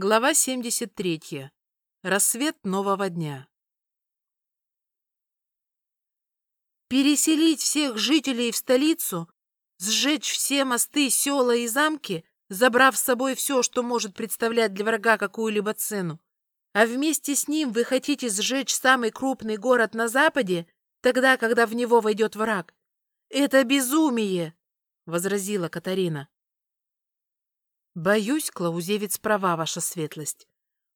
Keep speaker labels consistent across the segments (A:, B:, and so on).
A: Глава 73. Рассвет нового дня. Переселить всех жителей в столицу, сжечь все мосты, села и замки, забрав с собой все, что может представлять для врага какую-либо цену. А вместе с ним вы хотите сжечь самый крупный город на западе, тогда, когда в него войдет враг. Это безумие, — возразила Катарина. Боюсь, Клаузевец права, ваша светлость.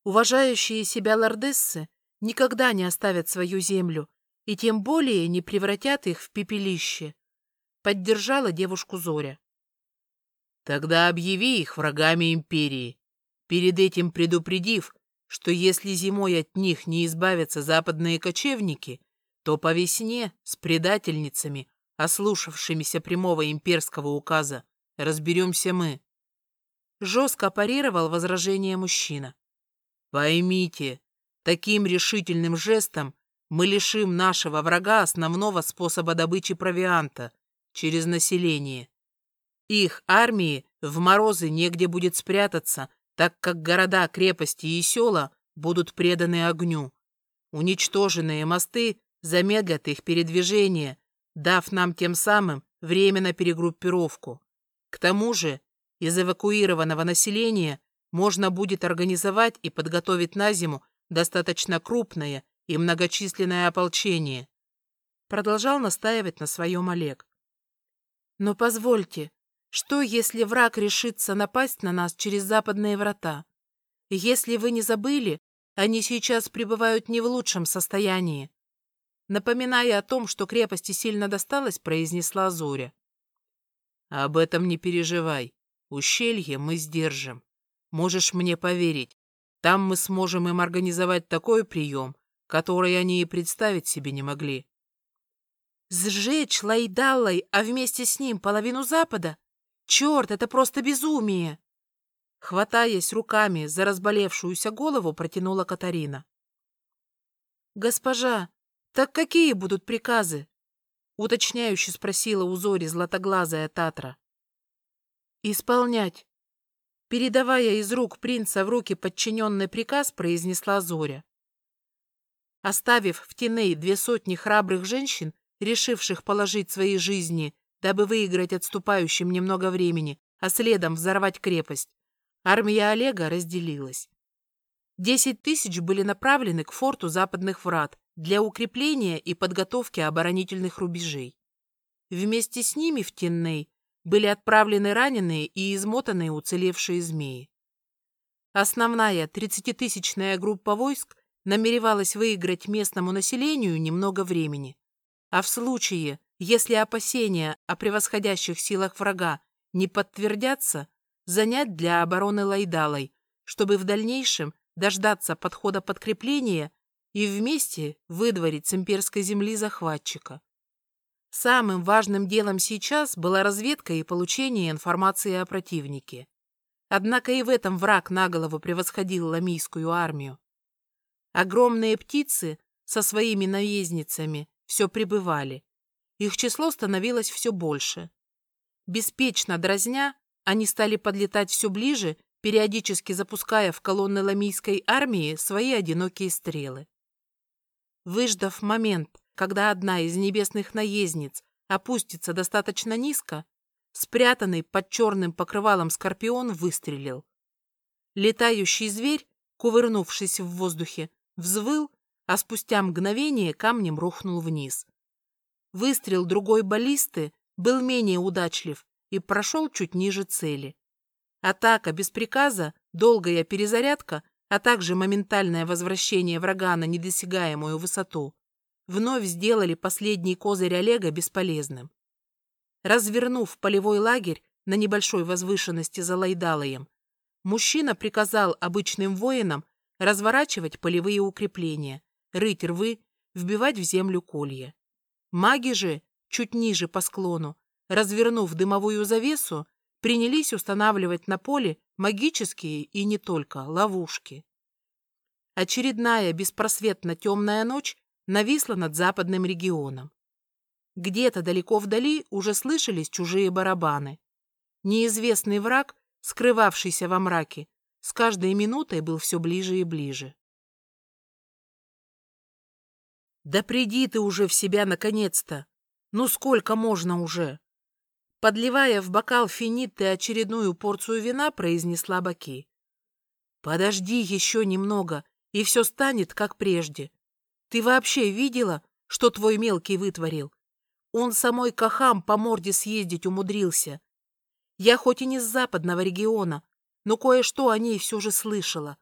A: Уважающие себя лордессы никогда не оставят свою землю и тем более не превратят их в пепелище. Поддержала девушку Зоря.
B: Тогда объяви их врагами империи, перед этим предупредив, что если зимой от них не избавятся западные кочевники, то по весне с предательницами, ослушавшимися прямого имперского указа, разберемся мы.
A: Жестко парировал возражение мужчина.
B: Поймите, таким решительным жестом мы лишим нашего врага основного способа добычи провианта через население. Их армии в морозы негде будет спрятаться, так как города, крепости и села будут преданы огню. Уничтоженные мосты замедлят их передвижение, дав нам тем самым время на перегруппировку. К тому же из эвакуированного населения можно будет организовать и подготовить на зиму достаточно крупное и многочисленное ополчение.
A: Продолжал настаивать на своем Олег. Но позвольте, что если враг решится напасть на нас через западные врата? Если вы не забыли, они сейчас пребывают не в лучшем состоянии. Напоминая о том, что крепости сильно досталось, произнесла Зоря.
B: Об этом не переживай. Ущелье мы сдержим. Можешь мне поверить, там мы сможем им организовать такой прием, который они и представить себе не могли.
A: Сжечь Лайдаллой, а вместе с ним половину Запада? Черт, это просто безумие! Хватаясь руками за разболевшуюся голову, протянула Катарина. «Госпожа, так какие будут приказы?» Уточняюще спросила у Зори златоглазая Татра. «Исполнять!» Передавая из рук принца в руки подчиненный приказ, произнесла Зоря. Оставив в Тиней две сотни храбрых женщин, решивших положить свои жизни, дабы выиграть отступающим немного времени, а следом взорвать крепость, армия Олега разделилась. Десять тысяч были направлены к форту западных врат для укрепления и подготовки оборонительных рубежей. Вместе с ними в Тинней были отправлены раненые и измотанные уцелевшие змеи. Основная тридцатитысячная группа войск намеревалась выиграть местному населению немного времени, а в случае, если опасения о превосходящих силах врага не подтвердятся, занять для обороны Лайдалой, чтобы в дальнейшем дождаться подхода подкрепления и вместе выдворить с имперской земли захватчика. Самым важным делом сейчас была разведка и получение информации о противнике. Однако и в этом враг наголову превосходил ламийскую армию. Огромные птицы со своими наездницами все прибывали. Их число становилось все больше. Беспечно дразня, они стали подлетать все ближе, периодически запуская в колонны ламийской армии свои одинокие стрелы. Выждав момент, когда одна из небесных наездниц опустится достаточно низко, спрятанный под черным покрывалом скорпион выстрелил. Летающий зверь, кувырнувшись в воздухе, взвыл, а спустя мгновение камнем рухнул вниз. Выстрел другой баллисты был менее удачлив и прошел чуть ниже цели. Атака без приказа, долгая перезарядка, а также моментальное возвращение врага на недосягаемую высоту вновь сделали последний козырь Олега бесполезным. Развернув полевой лагерь на небольшой возвышенности за Лайдалоем, мужчина приказал обычным воинам разворачивать полевые укрепления, рыть рвы, вбивать в землю колья. Маги же, чуть ниже по склону, развернув дымовую завесу, принялись устанавливать на поле магические и не только ловушки. Очередная беспросветно темная ночь нависла над западным регионом. Где-то далеко вдали уже слышались чужие барабаны. Неизвестный враг, скрывавшийся во мраке, с каждой минутой был все ближе и ближе. «Да приди ты уже в себя наконец-то! Ну сколько можно уже?» Подливая в бокал финитты очередную порцию вина, произнесла Баки. «Подожди еще немного, и все станет, как прежде. Ты вообще видела, что твой мелкий вытворил? Он самой Кахам по морде съездить умудрился. Я хоть и не с западного региона, но кое-что о ней все же слышала.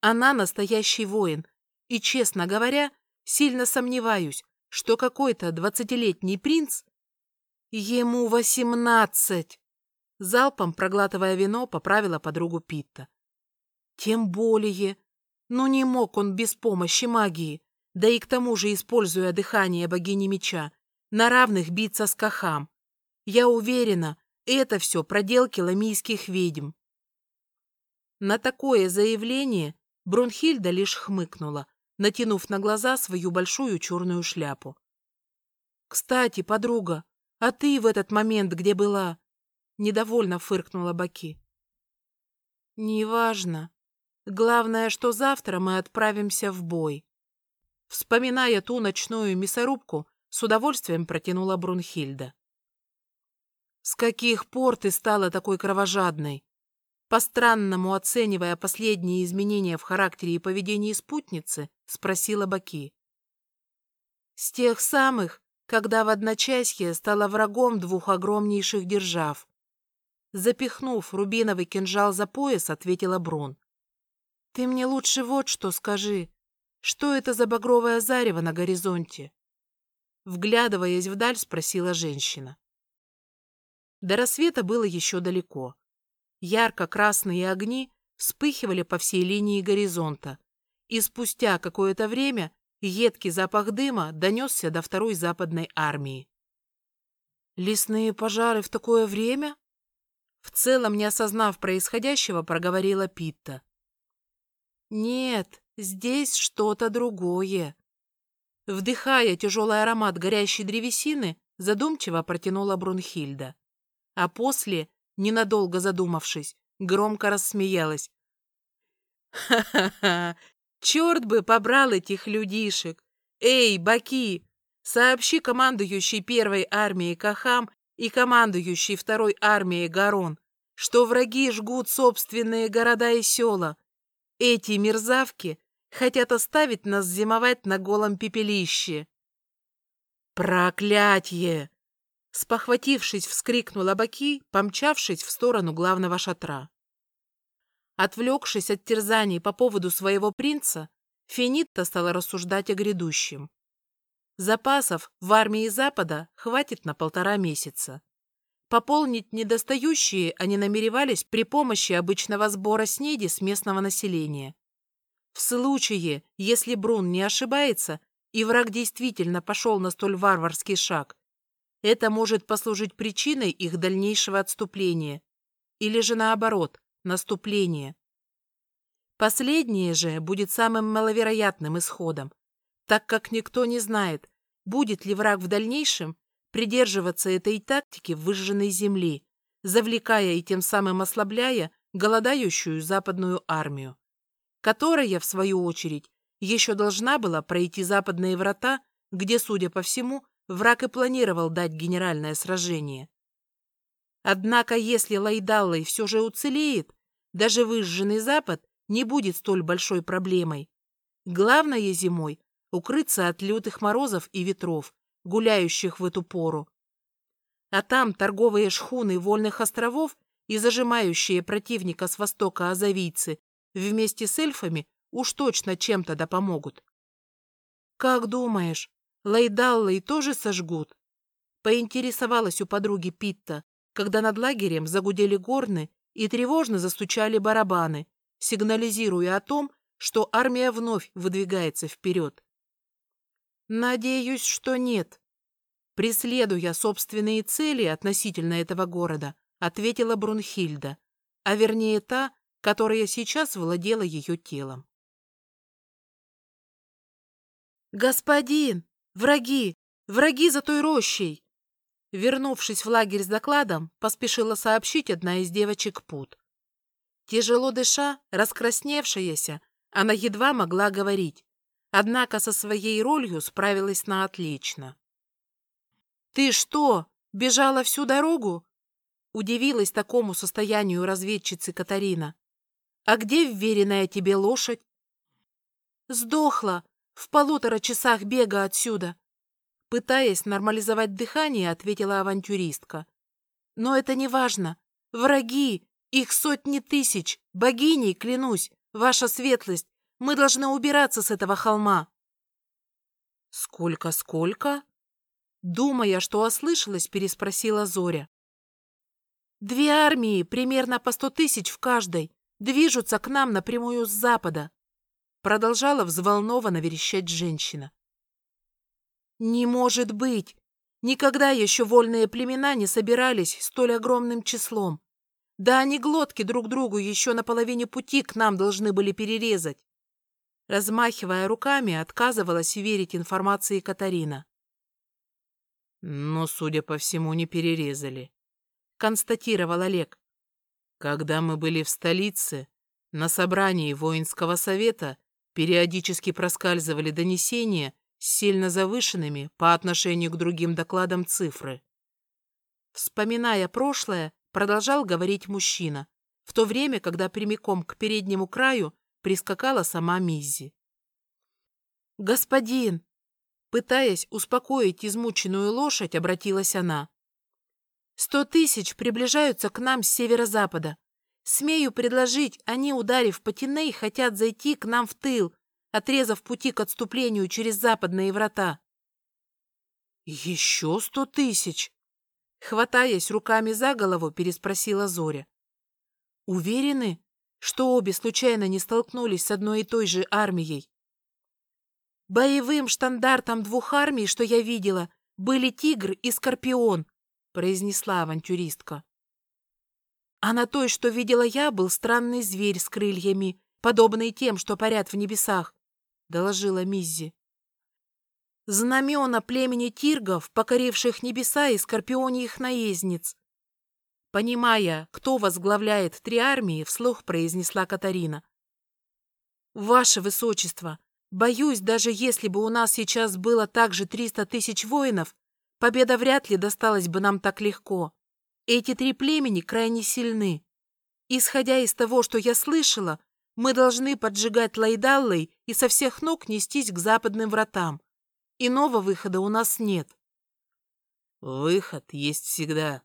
A: Она настоящий воин, и, честно говоря, Сильно сомневаюсь, что какой-то двадцатилетний принц... Ему восемнадцать! Залпом, проглатывая вино, поправила подругу Питта. Тем более... Ну не мог он без помощи магии, да и к тому же, используя дыхание богини меча, на равных биться с Кахам. Я уверена, это все проделки ламийских ведьм. На такое заявление Брунхильда лишь хмыкнула, натянув на глаза свою большую черную шляпу. «Кстати, подруга, а ты в этот момент где была?» Недовольно фыркнула Баки. «Неважно. Главное, что завтра мы отправимся в бой». Вспоминая ту ночную мясорубку, с удовольствием протянула Брунхильда. «С каких пор ты стала такой кровожадной?» По-странному оценивая последние изменения в характере и поведении спутницы, спросила Баки. С тех самых, когда в одночасье стала врагом двух огромнейших держав. Запихнув рубиновый кинжал за пояс, ответила Брун. Ты мне лучше вот что скажи. Что это за багровое зарево на горизонте? Вглядываясь вдаль, спросила женщина. До рассвета было еще далеко. Ярко-красные огни вспыхивали по всей линии горизонта, и спустя какое-то время едкий запах дыма донесся до второй западной армии. «Лесные пожары в такое время?» В целом, не осознав происходящего, проговорила Питта. «Нет, здесь что-то другое». Вдыхая тяжелый аромат горящей древесины, задумчиво протянула Брунхильда. А после ненадолго задумавшись, громко рассмеялась. «Ха-ха-ха! Черт бы побрал этих людишек! Эй, Баки! Сообщи командующей первой армией Кахам и командующей второй армией Гарон, что враги жгут собственные города и села. Эти мерзавки хотят оставить нас зимовать на голом пепелище. Проклятье! Спохватившись, вскрикнула Баки, помчавшись в сторону главного шатра. Отвлекшись от терзаний по поводу своего принца, Фенитта стала рассуждать о грядущем. Запасов в армии Запада хватит на полтора месяца. Пополнить недостающие они намеревались при помощи обычного сбора снеди с местного населения. В случае, если Брун не ошибается, и враг действительно пошел на столь варварский шаг, это может послужить причиной их дальнейшего отступления. Или же наоборот, наступления. Последнее же будет самым маловероятным исходом, так как никто не знает, будет ли враг в дальнейшем придерживаться этой тактики выжженной земли, завлекая и тем самым ослабляя голодающую западную армию, которая, в свою очередь, еще должна была пройти западные врата, где, судя по всему, враг и планировал дать генеральное сражение. Однако, если Лайдаллой все же уцелеет, даже выжженный Запад не будет столь большой проблемой. Главное зимой — укрыться от лютых морозов и ветров, гуляющих в эту пору. А там торговые шхуны вольных островов и зажимающие противника с востока азавийцы вместе с эльфами уж точно чем-то да помогут. «Как думаешь, Лайдаллой тоже сожгут? Поинтересовалась у подруги Питта, когда над лагерем загудели горны и тревожно застучали барабаны, сигнализируя о том, что армия вновь выдвигается вперед. Надеюсь, что нет. Преследуя собственные цели относительно этого города, ответила Брунхильда, а вернее та, которая сейчас владела ее телом. «Господин!» Враги! Враги за той рощей!» Вернувшись в лагерь с докладом, поспешила сообщить одна из девочек Пут. Тяжело дыша, раскрасневшаяся, она едва могла говорить, однако со своей ролью справилась на отлично. «Ты что, бежала всю дорогу?» Удивилась такому состоянию разведчицы Катарина. «А где вверенная тебе лошадь?» «Сдохла в полутора часах бега отсюда», пытаясь нормализовать дыхание, ответила авантюристка. «Но это не важно. Враги, их сотни тысяч, богиней, клянусь, ваша светлость, мы должны убираться с этого холма». «Сколько-сколько?» Думая, что ослышалась, переспросила Зоря. «Две армии, примерно по сто тысяч в каждой, движутся к нам напрямую с запада», продолжала взволнованно верещать женщина. «Не может быть! Никогда еще вольные племена не собирались столь огромным числом. Да они глотки друг другу еще на половине пути к нам должны были перерезать. Размахивая руками, отказывалась верить информации Катарина.
B: Но, судя по всему, не перерезали, констатировал Олег. Когда мы были в столице, на собрании воинского совета периодически проскальзывали донесения с сильно завышенными по отношению к другим докладам цифры.
A: Вспоминая прошлое, продолжал говорить мужчина, в то время, когда прямиком к переднему краю прискакала сама Миззи. «Господин!» Пытаясь успокоить измученную лошадь, обратилась она. «Сто тысяч приближаются к нам с северо-запада. Смею предложить, они, ударив по Тиней, хотят зайти к нам в тыл, отрезав пути к отступлению через западные врата». «Еще сто тысяч?» Хватаясь руками за голову, переспросила Зоря. «Уверены, что обе случайно не столкнулись с одной и той же армией?» «Боевым штандартом двух армий, что я видела, были тигр и скорпион», произнесла авантюристка. «А на той, что видела я, был странный зверь с крыльями, подобный тем, что парят в небесах», доложила Миззи. Знамена племени тиргов, покоривших небеса и скорпионьих наездниц. Понимая, кто возглавляет три армии, вслух произнесла Катарина. «Ваше Высочество, боюсь, даже если бы у нас сейчас было также триста тысяч воинов, победа вряд ли досталась бы нам так легко. Эти три племени крайне сильны. Исходя из того, что я слышала, мы должны поджигать Лайдаллой и со всех ног нестись к западным вратам. Иного выхода у нас нет.
B: Выход есть всегда.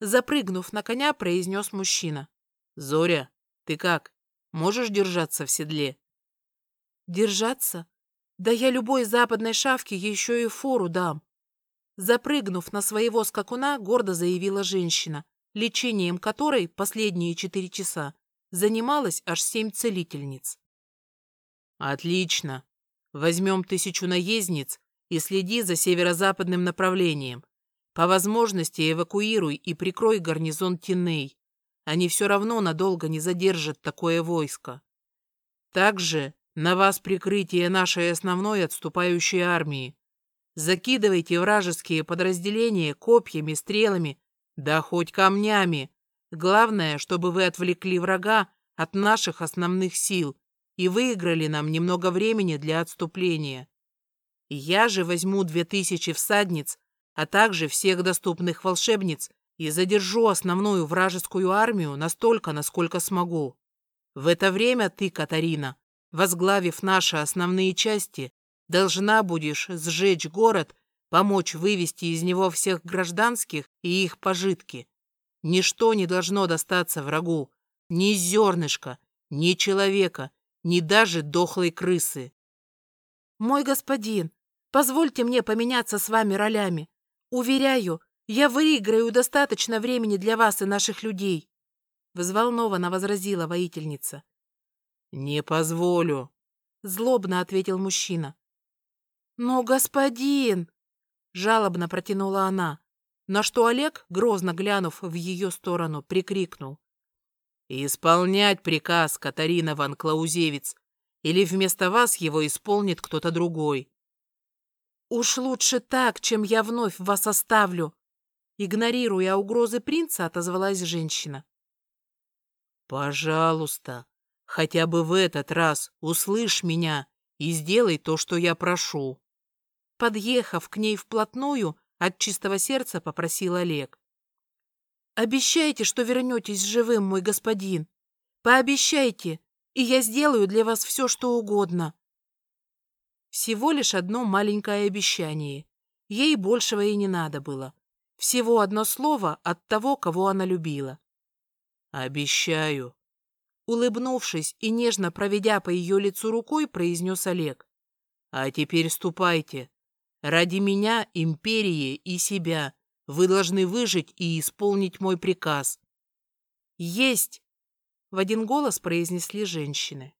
A: Запрыгнув на коня, произнес мужчина.
B: Зоря, ты как? Можешь держаться в седле?
A: Держаться? Да я любой западной шавке еще и фору дам. Запрыгнув на своего скакуна, гордо заявила женщина, лечением которой последние четыре часа занималась аж семь целительниц.
B: «Отлично. Возьмем тысячу наездниц и следи за северо-западным направлением. По возможности эвакуируй и прикрой гарнизон Тиней. Они все равно надолго не задержат такое войско. Также на вас прикрытие нашей основной отступающей армии. Закидывайте вражеские подразделения копьями, стрелами, да хоть камнями. Главное, чтобы вы отвлекли врага от наших основных сил и выиграли нам немного времени для отступления. Я же возьму две тысячи всадниц, а также всех доступных волшебниц и задержу основную вражескую армию настолько, насколько смогу. В это время ты, Катарина, возглавив наши основные части, должна будешь сжечь город, помочь вывести из него всех гражданских и их пожитки. Ничто не должно достаться врагу, ни зернышка, ни человека, ни даже дохлой крысы.
A: «Мой господин, позвольте мне поменяться с вами ролями. Уверяю, я выиграю достаточно времени для вас и наших людей», взволнованно возразила воительница.
B: «Не позволю», — злобно ответил мужчина.
A: «Но, господин!» — жалобно протянула она, на что Олег, грозно глянув в ее сторону, прикрикнул.
B: «Исполнять приказ, Катарина Ван Клаузевиц, или вместо вас его исполнит кто-то другой».
A: «Уж лучше так, чем я вновь вас оставлю», игнорируя угрозы принца, отозвалась женщина.
B: Пожалуйста, хотя бы в этот раз услышь меня и сделай то, что я прошу.
A: Подъехав к ней вплотную, от чистого сердца попросил Олег. «Обещайте, что вернетесь живым, мой господин. Пообещайте, и я сделаю для вас все, что угодно». Всего лишь одно маленькое обещание. Ей большего и не надо было. Всего одно слово от того, кого она любила.
B: «Обещаю»,
A: Улыбнувшись и нежно проведя по ее лицу рукой, произнес Олег.
B: «А теперь ступайте. Ради меня, империи и себя вы должны выжить и исполнить мой приказ».
A: «Есть!» — в один голос произнесли женщины.